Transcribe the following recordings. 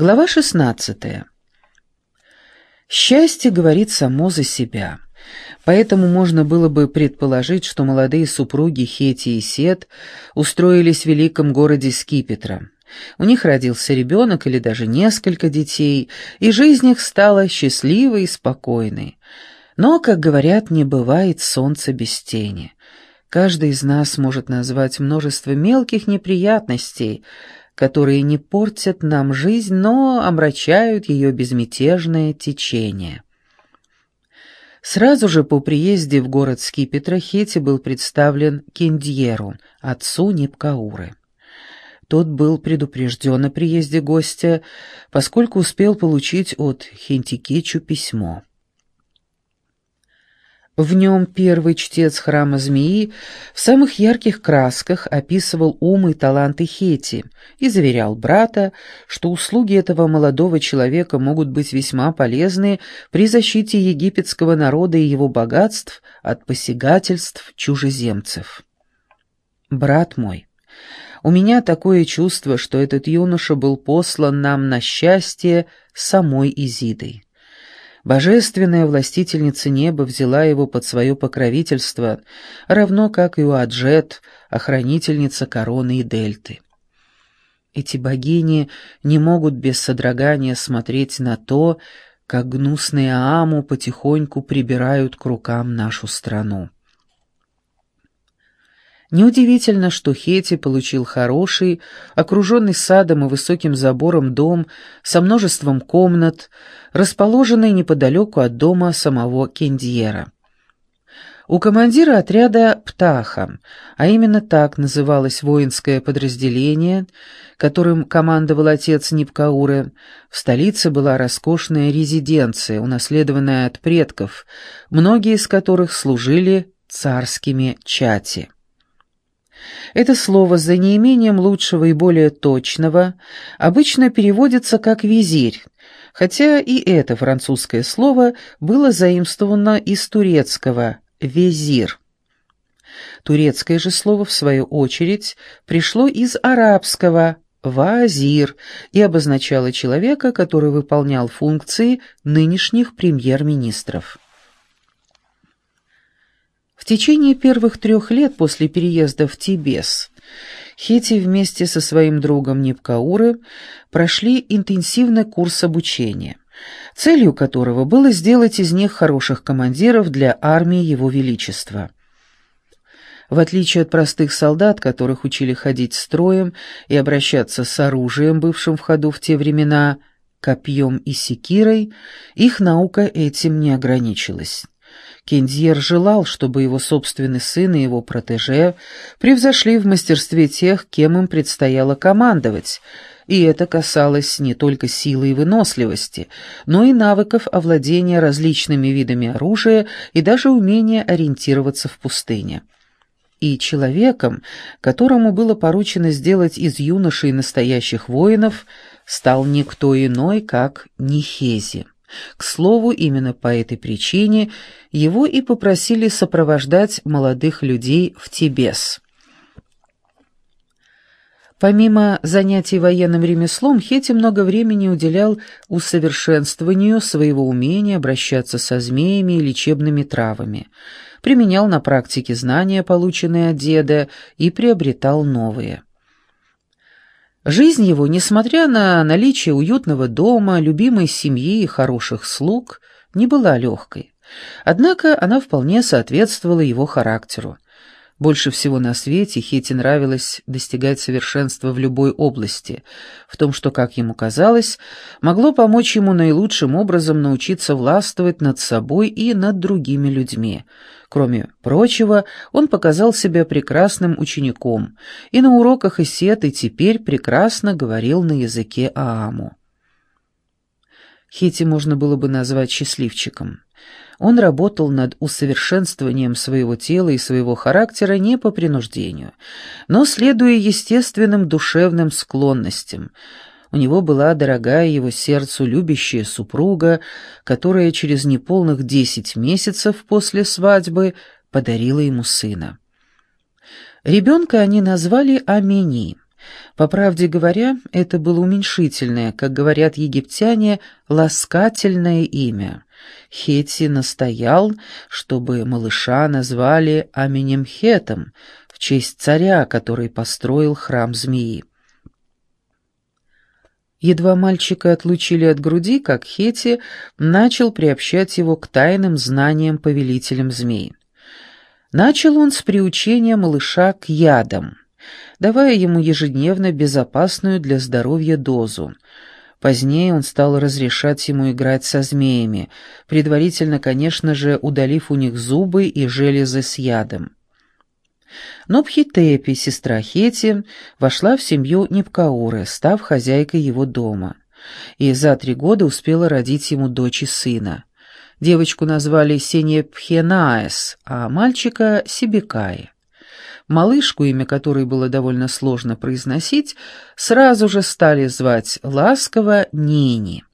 Глава 16. Счастье говорит само за себя. Поэтому можно было бы предположить, что молодые супруги Хети и Сет устроились в великом городе Скипетра. У них родился ребенок или даже несколько детей, и жизнь их стала счастливой и спокойной. Но, как говорят, не бывает солнца без тени. Каждый из нас может назвать множество мелких неприятностей, которые не портят нам жизнь, но омрачают ее безмятежное течение. Сразу же по приезде в город Скипетра Хети был представлен Кендьеру, отцу Непкауры. Тот был предупрежден о приезде гостя, поскольку успел получить от Хентикечу письмо. В нем первый чтец храма змеи в самых ярких красках описывал ум и таланты Хети и заверял брата, что услуги этого молодого человека могут быть весьма полезны при защите египетского народа и его богатств от посягательств чужеземцев. «Брат мой, у меня такое чувство, что этот юноша был послан нам на счастье самой Изидой». Божественная властительница неба взяла его под свое покровительство, равно как и у Аджет, охранительница короны и дельты. Эти богини не могут без содрогания смотреть на то, как гнусные Ааму потихоньку прибирают к рукам нашу страну. Неудивительно, что Хети получил хороший, окруженный садом и высоким забором дом со множеством комнат, расположенный неподалеку от дома самого Кендьера. У командира отряда «Птаха», а именно так называлось воинское подразделение, которым командовал отец Нипкауры, в столице была роскошная резиденция, унаследованная от предков, многие из которых служили царскими чати. Это слово за неимением лучшего и более точного обычно переводится как «визирь», хотя и это французское слово было заимствовано из турецкого «везир». Турецкое же слово, в свою очередь, пришло из арабского «вазир» и обозначало человека, который выполнял функции нынешних премьер-министров. Течение первых трех лет после переезда в Тибес Хети вместе со своим другом Нипкауры прошли интенсивный курс обучения, целью которого было сделать из них хороших командиров для армии Его Величества. В отличие от простых солдат, которых учили ходить строем и обращаться с оружием, бывшим в ходу в те времена, копьем и секирой, их наука этим не ограничилась. Кендьер желал, чтобы его собственный сын и его протеже превзошли в мастерстве тех, кем им предстояло командовать, и это касалось не только силы и выносливости, но и навыков овладения различными видами оружия и даже умения ориентироваться в пустыне. И человеком, которому было поручено сделать из юношей настоящих воинов, стал никто иной, как Нихези. К слову, именно по этой причине его и попросили сопровождать молодых людей в Тибес. Помимо занятий военным ремеслом, Хети много времени уделял усовершенствованию своего умения обращаться со змеями и лечебными травами, применял на практике знания, полученные от деда, и приобретал новые. Жизнь его, несмотря на наличие уютного дома, любимой семьи и хороших слуг, не была легкой. Однако она вполне соответствовала его характеру. Больше всего на свете Хете нравилось достигать совершенства в любой области, в том, что, как ему казалось, могло помочь ему наилучшим образом научиться властвовать над собой и над другими людьми. Кроме прочего, он показал себя прекрасным учеником, и на уроках Исеты теперь прекрасно говорил на языке Ааму. Хити можно было бы назвать счастливчиком. Он работал над усовершенствованием своего тела и своего характера не по принуждению, но следуя естественным душевным склонностям. У него была дорогая его сердцу любящая супруга, которая через неполных десять месяцев после свадьбы подарила ему сына. Ребенка они назвали Амени — По правде говоря, это было уменьшительное, как говорят египтяне, ласкательное имя. Хетти настоял, чтобы малыша назвали Аменемхетом в честь царя, который построил храм змеи. Едва мальчика отлучили от груди, как Хети начал приобщать его к тайным знаниям повелителям змей. Начал он с приучения малыша к ядам, давая ему ежедневно безопасную для здоровья дозу. Позднее он стал разрешать ему играть со змеями, предварительно, конечно же, удалив у них зубы и железы с ядом. Но Пхитепи, сестра Хети, вошла в семью Непкауры, став хозяйкой его дома, и за три года успела родить ему дочь и сына. Девочку назвали Сенепхенаес, а мальчика — Сибикай. Малышку, имя которой было довольно сложно произносить, сразу же стали звать ласково Нини.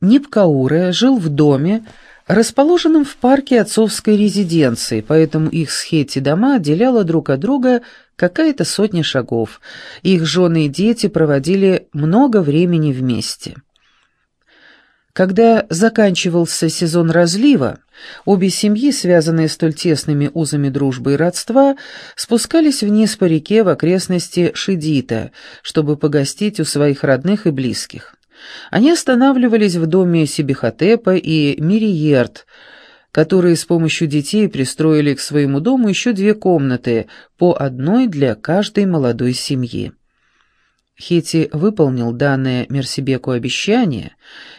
Нипкауре жил в доме, расположенном в парке отцовской резиденции, поэтому их с Хетти дома отделяла друг от друга какая-то сотня шагов. Их жены и дети проводили много времени вместе. Когда заканчивался сезон разлива, обе семьи, связанные столь тесными узами дружбы и родства, спускались вниз по реке в окрестности Шидита, чтобы погостить у своих родных и близких. Они останавливались в доме Сибихотепа и Мириерт, которые с помощью детей пристроили к своему дому еще две комнаты, по одной для каждой молодой семьи. Хити выполнил данное Мерсибеку обещание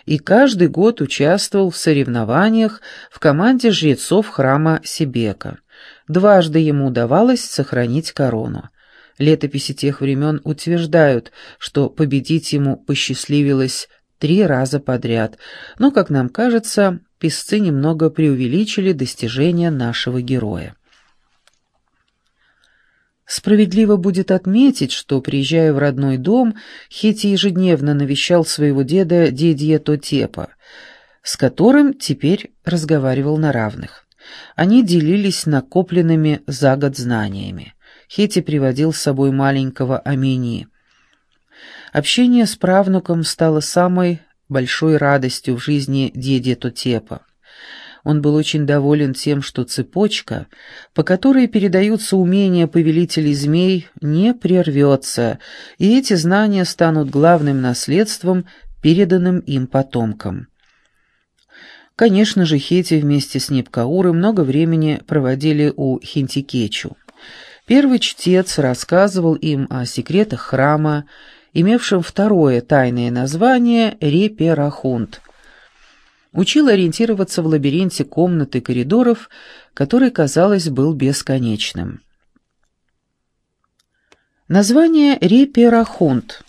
и каждый год участвовал в соревнованиях в команде жрецов храма Сибека. Дважды ему удавалось сохранить корону. Летописи тех времен утверждают, что победить ему посчастливилось три раза подряд, но, как нам кажется, писцы немного преувеличили достижения нашего героя. Справедливо будет отметить, что, приезжая в родной дом, Хети ежедневно навещал своего деда Дедье Тотепа, с которым теперь разговаривал на равных. Они делились накопленными за год знаниями. Хети приводил с собой маленького Амини. Общение с правнуком стало самой большой радостью в жизни деди Тотепа. Он был очень доволен тем, что цепочка, по которой передаются умения повелителей змей, не прервется, и эти знания станут главным наследством, переданным им потомкам. Конечно же, Хети вместе с Непкаурой много времени проводили у Хинтикечу. Первый чтец рассказывал им о секретах храма, имевшем второе тайное название Реперахунт, учил ориентироваться в лабиринте комнат и коридоров, который, казалось, был бесконечным. Название Реперахунт,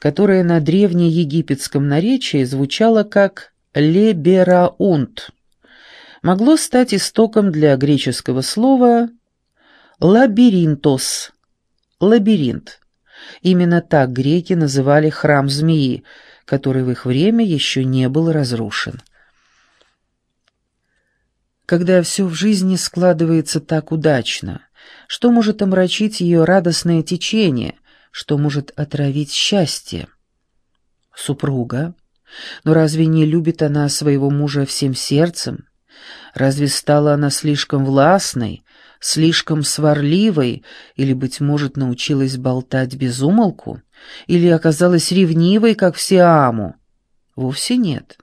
которое на древнеегипетском наречии звучало как Лебераунт, могло стать истоком для греческого слова «лабиринтос» — «лабиринт». Именно так греки называли храм змеи, который в их время еще не был разрушен. Когда все в жизни складывается так удачно, что может омрачить ее радостное течение, что может отравить счастье? Супруга. Но разве не любит она своего мужа всем сердцем? Разве стала она слишком властной, слишком сварливой, или, быть может, научилась болтать без умолку, или оказалась ревнивой, как все Аму? Вовсе нет.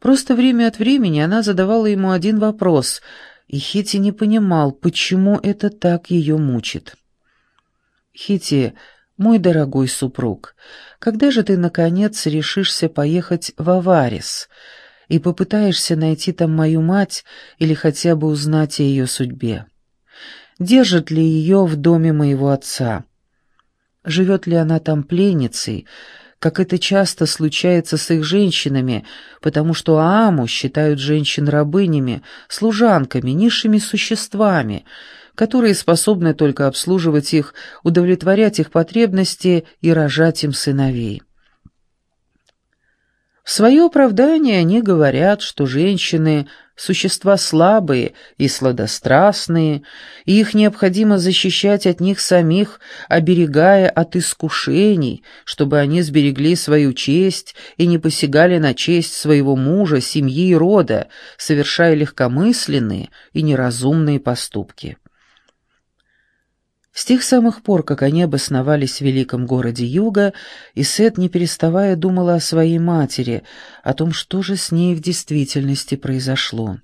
Просто время от времени она задавала ему один вопрос, и Хити не понимал, почему это так ее мучит. «Хити, мой дорогой супруг, когда же ты, наконец, решишься поехать в Аварис и попытаешься найти там мою мать или хотя бы узнать о ее судьбе? Держит ли ее в доме моего отца? Живет ли она там пленницей, как это часто случается с их женщинами, потому что Ааму считают женщин рабынями, служанками, низшими существами, которые способны только обслуживать их, удовлетворять их потребности и рожать им сыновей. В свое оправдание они говорят, что женщины — существа слабые и сладострастные, и их необходимо защищать от них самих, оберегая от искушений, чтобы они сберегли свою честь и не посягали на честь своего мужа, семьи и рода, совершая легкомысленные и неразумные поступки. С тех самых пор, как они обосновались в великом городе Юга, Исет, не переставая, думала о своей матери, о том, что же с ней в действительности произошло.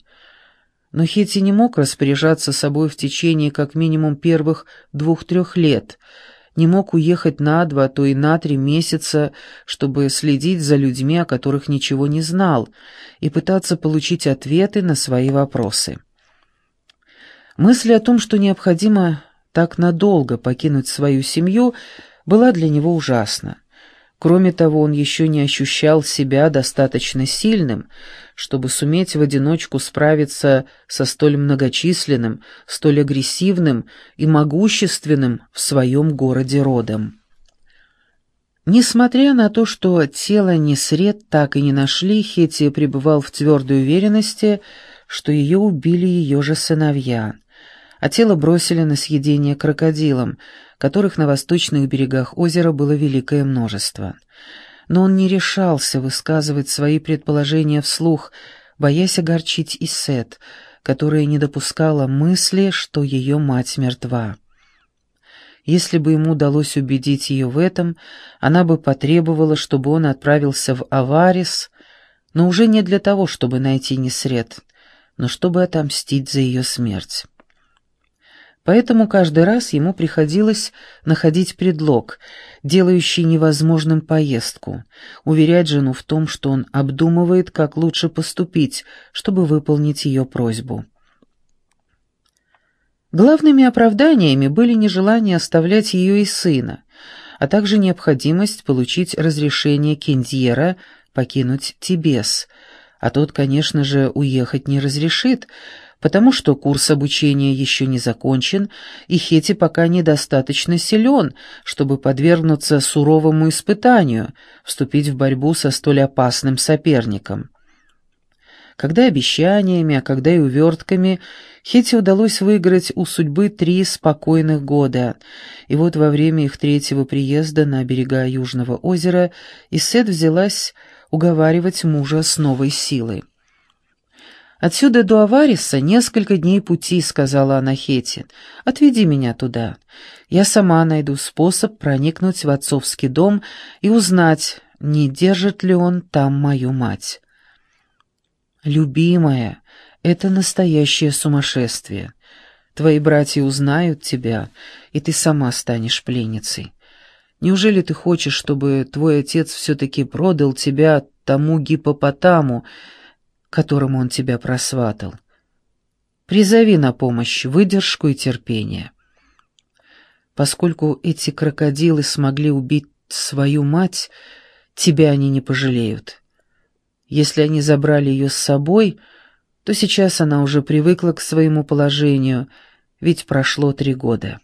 Но Хетти не мог распоряжаться собой в течение как минимум первых двух-трех лет, не мог уехать на два, а то и на три месяца, чтобы следить за людьми, о которых ничего не знал, и пытаться получить ответы на свои вопросы. Мысль о том, что необходимо так надолго покинуть свою семью была для него ужасна. Кроме того, он еще не ощущал себя достаточно сильным, чтобы суметь в одиночку справиться со столь многочисленным, столь агрессивным и могущественным в своем городе родом. Несмотря на то, что тело Несред так и не нашли, Хетия пребывал в твердой уверенности, что ее убили ее же сыновья а тело бросили на съедение крокодилам, которых на восточных берегах озера было великое множество. Но он не решался высказывать свои предположения вслух, боясь огорчить Исет, которая не допускала мысли, что ее мать мертва. Если бы ему удалось убедить ее в этом, она бы потребовала, чтобы он отправился в Аварис, но уже не для того, чтобы найти Несред, но чтобы отомстить за ее смерть. Поэтому каждый раз ему приходилось находить предлог, делающий невозможным поездку, уверять жену в том, что он обдумывает, как лучше поступить, чтобы выполнить ее просьбу. Главными оправданиями были нежелание оставлять ее и сына, а также необходимость получить разрешение Кендьера покинуть Тибес, а тот, конечно же, уехать не разрешит, потому что курс обучения еще не закончен, и Хети пока недостаточно силен, чтобы подвергнуться суровому испытанию, вступить в борьбу со столь опасным соперником. Когда обещаниями, а когда и увертками, Хете удалось выиграть у судьбы три спокойных года, и вот во время их третьего приезда на берега Южного озера Исет взялась уговаривать мужа с новой силой. «Отсюда до Авариса несколько дней пути», — сказала она Хете. «Отведи меня туда. Я сама найду способ проникнуть в отцовский дом и узнать, не держит ли он там мою мать». «Любимая, это настоящее сумасшествие. Твои братья узнают тебя, и ты сама станешь пленницей. Неужели ты хочешь, чтобы твой отец все-таки продал тебя тому гипопотаму, которому он тебя просватал. Призови на помощь выдержку и терпение. Поскольку эти крокодилы смогли убить свою мать, тебя они не пожалеют. Если они забрали ее с собой, то сейчас она уже привыкла к своему положению, ведь прошло три года.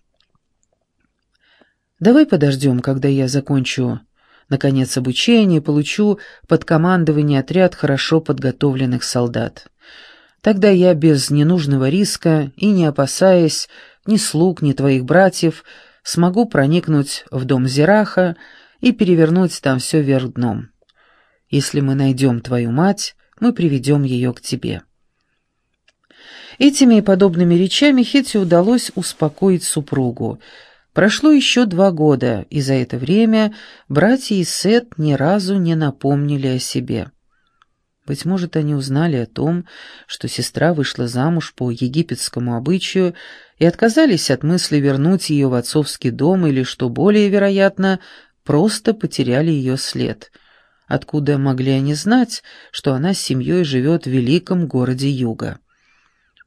Давай подождем, когда я закончу наконец, обучение и получу под командование отряд хорошо подготовленных солдат. Тогда я без ненужного риска и не опасаясь ни слуг, ни твоих братьев, смогу проникнуть в дом Зираха и перевернуть там все вверх дном. Если мы найдем твою мать, мы приведем ее к тебе». Этими и подобными речами Хетти удалось успокоить супругу, Прошло еще два года, и за это время братья и Сет ни разу не напомнили о себе. Быть может, они узнали о том, что сестра вышла замуж по египетскому обычаю и отказались от мысли вернуть ее в отцовский дом или, что более вероятно, просто потеряли ее след. Откуда могли они знать, что она с семьей живет в великом городе Юга?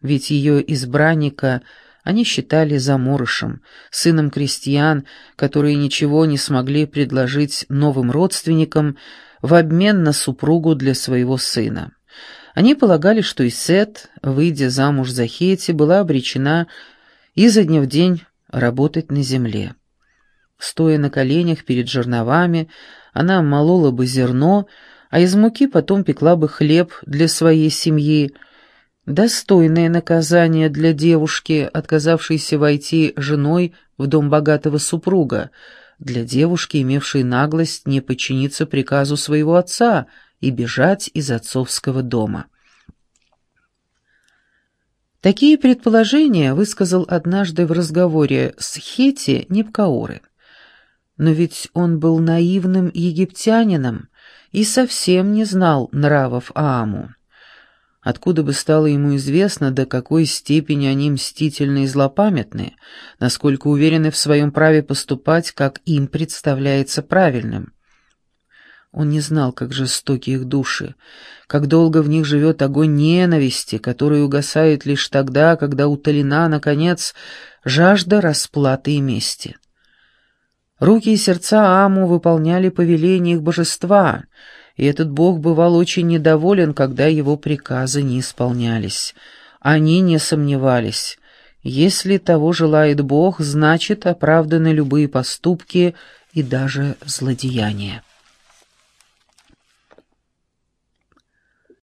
Ведь ее избранника – они считали заморышем, сыном крестьян, которые ничего не смогли предложить новым родственникам в обмен на супругу для своего сына. Они полагали, что Исет, выйдя замуж за Хети, была обречена изо дня в день работать на земле. Стоя на коленях перед жерновами, она молола бы зерно, а из муки потом пекла бы хлеб для своей семьи, достойное наказание для девушки, отказавшейся войти женой в дом богатого супруга, для девушки, имевшей наглость не подчиниться приказу своего отца и бежать из отцовского дома. Такие предположения высказал однажды в разговоре с Хети Непкауры. Но ведь он был наивным египтянином и совсем не знал нравов Ааму. Откуда бы стало ему известно, до какой степени они мстительны и злопамятны, насколько уверены в своем праве поступать, как им представляется правильным. Он не знал, как жестоки их души, как долго в них живет огонь ненависти, который угасает лишь тогда, когда утолена, наконец, жажда расплаты и мести. Руки и сердца Аму выполняли повеление их божества — и этот бог бывал очень недоволен, когда его приказы не исполнялись. Они не сомневались. Если того желает Бог, значит, оправданы любые поступки и даже злодеяния.